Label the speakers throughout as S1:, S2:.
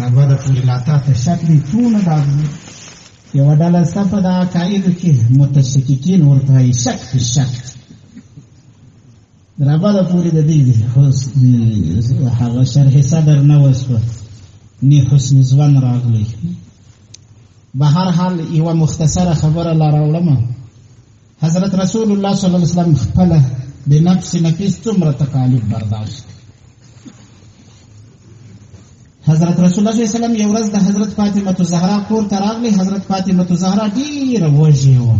S1: رابه د پوری لاتا ته شک دی ټول دا یو ډله صفه دا قائد کې متشککین ورته شک په شک رابه د پوری د دې هغه شرح صدر نه وسو نه حسن ځوان راغلی به هر حال یو مختصره خبره لا راوړم حضرت رسول الله صلی الله علیه وسلم خپل د نفس نفیس څومره تکالیف برداشت حضرت رسول الله صلی الله علیه وسلم یو ورځ د حضرت فاطمه زهرا کور ته راغلی حضرت فاطمه زهرا ډیره وږې وه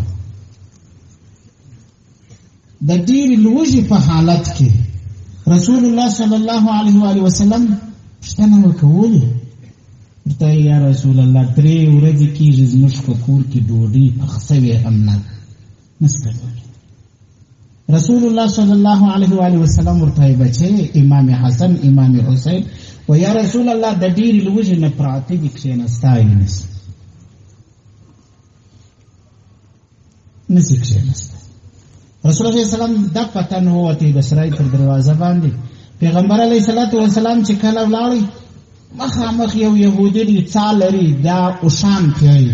S1: د ډیرې لوږې په حالت کې رسول الله صلی الله علیه و وسلم پوښتنه وکړه ولې ته یا رسول الله درې ورځې کېږي زموږ په کور کې ډوډۍ پخ سوې هم نه نسته رسول الله صلی الله علیه و علیه وسلم ورته بچي امام حسن امام حسین و یا رسول الله د ډېر لوږې نه پراته دي کښېنستا یې نسته نسی کښېنسته رسول الله سلام د پته نه وته د سرای پر دروازه باندې پیغمبر علی صلوات و سلام چې کله ولاړی مخامخ یو يهودي دی څالري دا اوشان کوي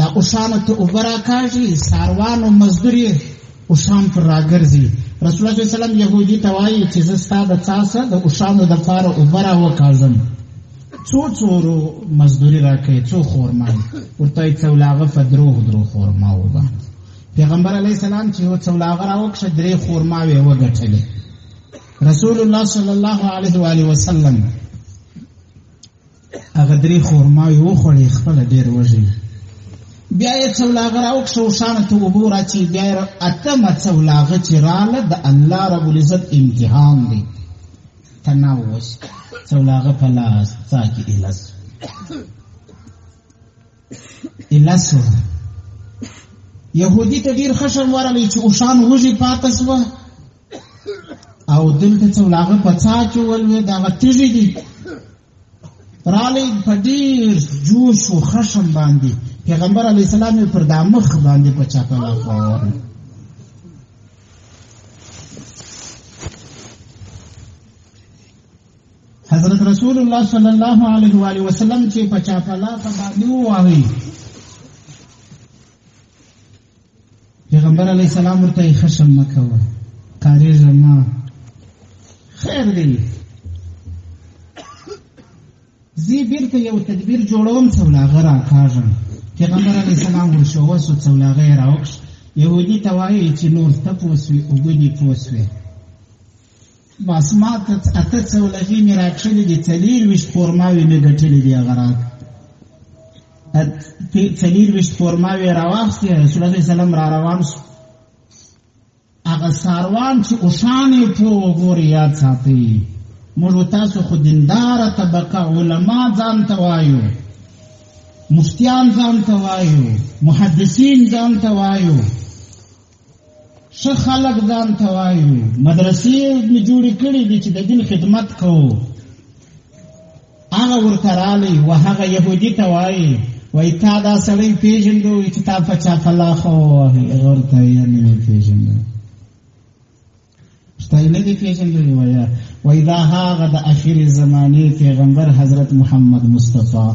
S1: دا اوشان ته وبرا کاږي ساروان او مزدوري اوشان پر راګرځي رسول الله سلام يهودي توایي چې زستا د څاسه د اوشان د لپاره وبرا وکاږم څو څو ورو مزدوري راکړي څو خورمای ورته یې څولاغه په دروغ درو خورما وباندې پیغمبر علی السلام چې یو څولاغه راوکشه درې خورماوې وګټلې رسول الله صلی الله علیه و آله وسلم هغه درې خورماوې وخوړې خپل ډېر وژل بیا یې څولاغه راوکشه او شانه ته اوبه راچي بیا یې اتمه څولاغه چې راله د الله رب العزت امتحان دی تناوش سولاغه په لاس تا کې الس الس يهودي ته ډیر خشم ورغلی چې اوشان وږي پاتې شو او دلته څو لاغه پڅا چې ولوي دا غټیږي دي رالی په ډیر جوش او خشم باندې پیغمبر علی السلام پر دا مخ باندې په چاپه لا فور حضرت رسول الله صلی الله علیه و علیه وسلم چې په چاپه لا باندې وایي پیغمبر علی السلام ورته خشم مکوه قاری زما خیر دی زی بیرته یو تدبیر جوړوم څولاغه را کاږم پیغمبر علی السلام ورشو وسو څولاغه راوښ یهودي ته وایي چې نور ته پوسوي او ګدي پوسوي بس ما ته اته څولغې مې راکښلې دي څلېر ویشت خورماوې مې ګټلې دي هغه راک څلېر ویشت خورماوې راواخیستې رسول الله سلام را روان شو هغه ساروان چې اوښان یې ټول وګورې یاد ساتي موږ تاسو خو دینداره طبقه علما ځان ته وایو مفتیان ځان ته وایو محدثین ځان ته وایو ښه خلک ځان ته وایو مدرسې مې جوړې کړې دي چې د دین خدمت کوو هغه ورته رالی و هغه یهودي ته وایي وایي تا دا سړی پېژندو چې تا په چا په لاښه ووهي هغه ورته یې نه مې پېژنده ستاینه دې پیژندلې وایه وای دا هغه د اخر زمانه پیغمبر حضرت محمد مصطفی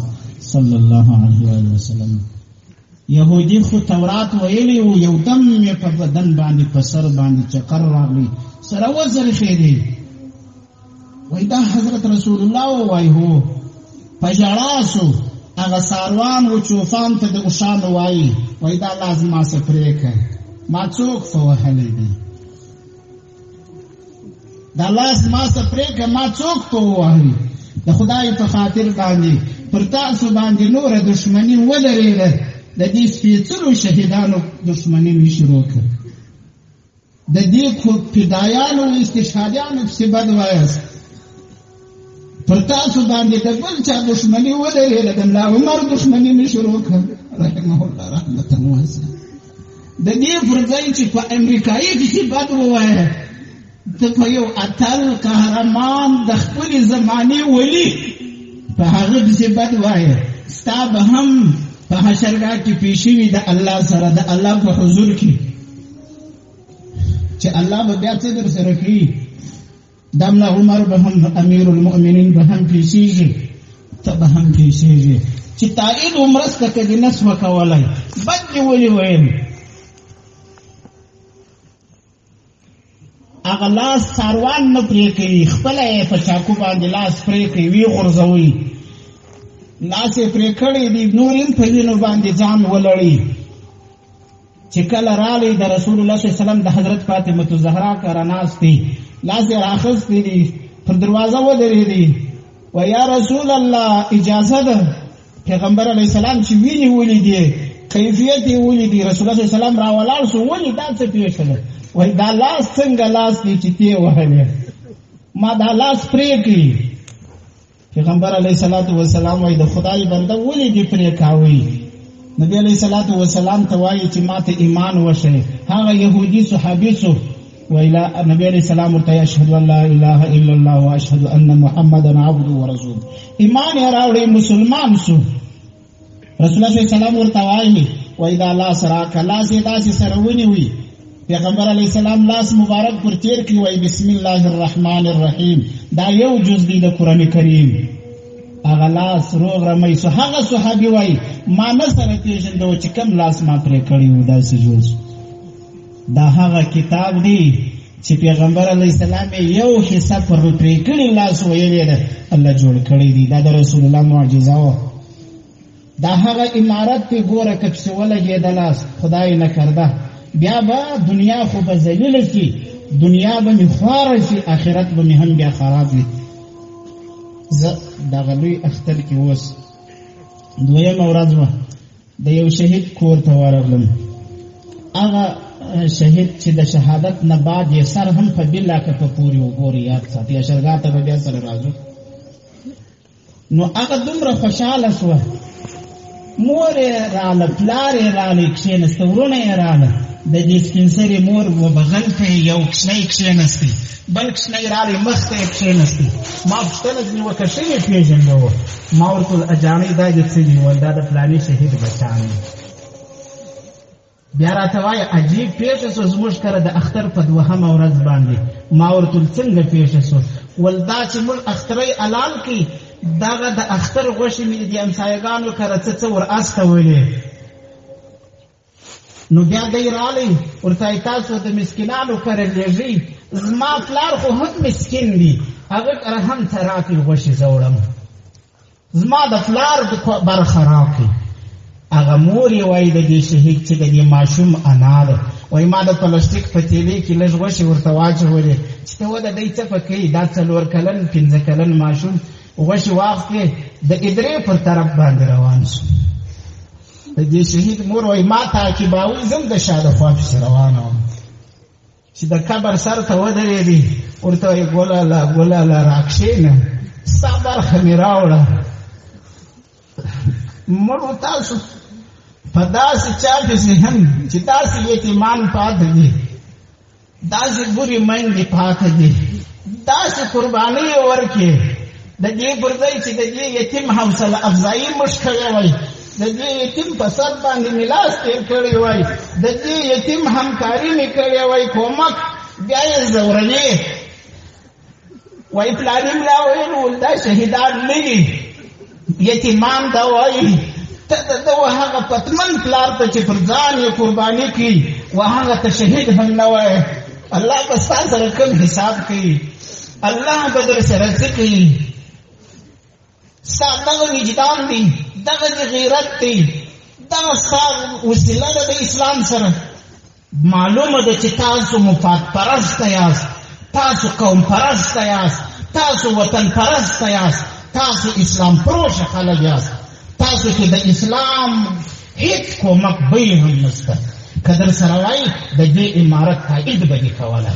S1: صلی الله علیه وسلم يهودي خو تورات ویلی او یو دم یې په بدن باندې په سر باندې چکر راغلی سره وزر خېری وای دا حضرت رسول الله وای هو په ژړا سو هغه ساروان و چوفان ته د اوشان وای وای دا لازم ما سپرې ک ما څوک فوهلې دي دا لاس ما سپرې ک ما څوک په وهل د خدای په خاطر باندې پر تاسو باندې نور دښمنی ولرېده د دې سپېڅلو شهیدانو دښمنی مې شروع کړه د دې فدایانو او استشهادیانو پسې بد وایاست پر تاسو باندې د بل چا دښمني ودرېده د ملا عمر دښمني مې شروع کړه رحمه الله رحمتا واسعه د دې پر ځای چې په امریکایي پسې بد ووایه ته په یو اتل قهرمان د خپلې زمانې ولي په هغه پسې بد وایه ستا به هم په حشرګاه کې پیشي وي د الله سره د الله په حضور کې چې الله به بیا څه در سره کړي دملا عمر به هم امیر المؤمنین به هم پیسیږي ته به هم پیسیږي چې تایید عمرسته کې د نس وکولای بد دی ولي ویل هغه لاس ساروان نه پرې کوي خپل یې په چاکو باندې لاس پرې کوي وی غورځوي لاس یې پرې کړی دی نور هم په وینو باندې ځان ولړي چې کله رالی د رسول الله صلی الله علیه وسلم د حضرت فاطمه الزهرا کره ناشتي لاس یې راخستې دي پر دروازه ودرې دي و یا رسول الله اجازه ده پیغمبر علی السلام چې ویني ولې دي کیفیت یې ولې دي رسول الله صلی الله علیه وسلم راولاړ سو ولې دا څه پیښ نه وای دا لاس څنګه لاس دي چې تی وهلې ما دا لاس پرې کړی پیغمبر علیه الصلاۃ والسلام وای د خدای بنده ولې دې پرې کاوي نبی علیه الصلاۃ والسلام ته وایي چې ماته ایمان وشه هغه يهودي صحابي سو ویلا نبی علیه السلام ورته اشهد ان لا اله الا الله واشهد ان محمدا عبده ورسوله ایمان راوړې مسلمان سو رسول الله صلی الله ورته وایي وای دا لاس راکه لاس یې داسې سره ونیوي پیغمبر علی السلام لاس مبارک پر تیر کړي وای بسم الله الرحمن الرحیم دا یو جز دی د قران کریم هغه لاس روغ رمې سو هغه صحابي وای ما نه سره پیژندو چې کم لاس ما پرې کړی و داسې جز دا هغه کتاب دی چې پیغمبر علی السلام یو حصہ پر پرې کړی لاس ویلې ده الله جوړ کړی دی دا د رسول الله معجزه و دا هغه امارت په ګوره کپ څه ولګې د لاس خدای نه کرده بیا به دنیا خو به ذلیل کی دنیا به می خوار شي آخرت به می هم بیا خراب وي زه دغه لوی اختر کې اوس دویمه ورځ وه د یو شهید کور ته ورغلم هغه شهید چې د شهادت نه بعد یې سر هم په بلا کې په پوري وګوري یاد ساتي اشرګا ته بیا سره راځو نو هغه دومره خوشاله شو مور یې رااله پلار یې رااله کښېنسته ورونه یې رااله د دې سپین سرې مور و بغل ته یو کښنی کښېنستی بلکس نه راغی مخ ته کښېنستې ما پوښتنه ځنې وکړه ښه یې پېژنده و ما ورته وویل اجاڼۍ دا دې څه دي ویل دا د فلاني شهید بچان دي بیا راته وایي عجیب پېښه سو زموږ کره د اختر په دوهمه ورځ باندې ما ورته ویل څنګه پېښه سو ول دا چې موږ اخترۍ الال کړي دغه د اختر غوښې مې د همسایګانو کره څه څه ور استولې نو بیا دی رالی ورته تاسو د مسکینانو کره لېږئ زما پلار خو هم مسکین دی هغه کره هم ته راکړي غوښې زه وړم زما د پلار برخه راکړي هغه مور یې وایي د دې شهید چې د دې ماشوم انا ده وایي ما د پلاستیک په تیلې کې لږ غوښې ورته واچولې چې ته وده دی څه په کوي دا څلور کلن پنځه کلن ماشوم غوښې واخلې د ادرې پر طرف باندې روان شو د دې شهید مور وای ما تعقیباوی زم د شاده خوا پسې روانه وم چې د قبر سر ته ودرېدې ورته یې ګوله لا ګوله لا راکښېنه ستا برخه مې راوړه مړو تاسو په داسې چا پسې هم چې داسې یتیمان پاتې دي داسې ګوري مندې پاتې دي داسې قربانۍ ورکې د دې پر ځای چې د دې یتیم حوصله افزایي موږ کړې وای د دې یتیم په سر باندې مې لاس تېر کړی وای د دې یتیم همکاري مې کړې وای کومک بیا یې ځوروې وای پلانی ملا ویل ولدا شهیدان نه دي یتیمان دا وای ته دا هغه پتمن پلار ته چې پر ځان یې قرباني کی وهغه ته شهید هم نه وای الله په ستاسو سره کوم حساب کوي الله بدر سره څه کوي ساتنه وجدان دی دغه د غیرت دی دغه سار وسیله ده د اسلام سره معلومه ده چې تاسو مفاد پرست یاست تاسو قوم پرست یاست تاسو وطن پرست یاست تاسو اسلام پروش خلک یاست تاسو کې د اسلام هیڅ کومک به هم نشته که در سره وای د دې امارت تایید به دې کولی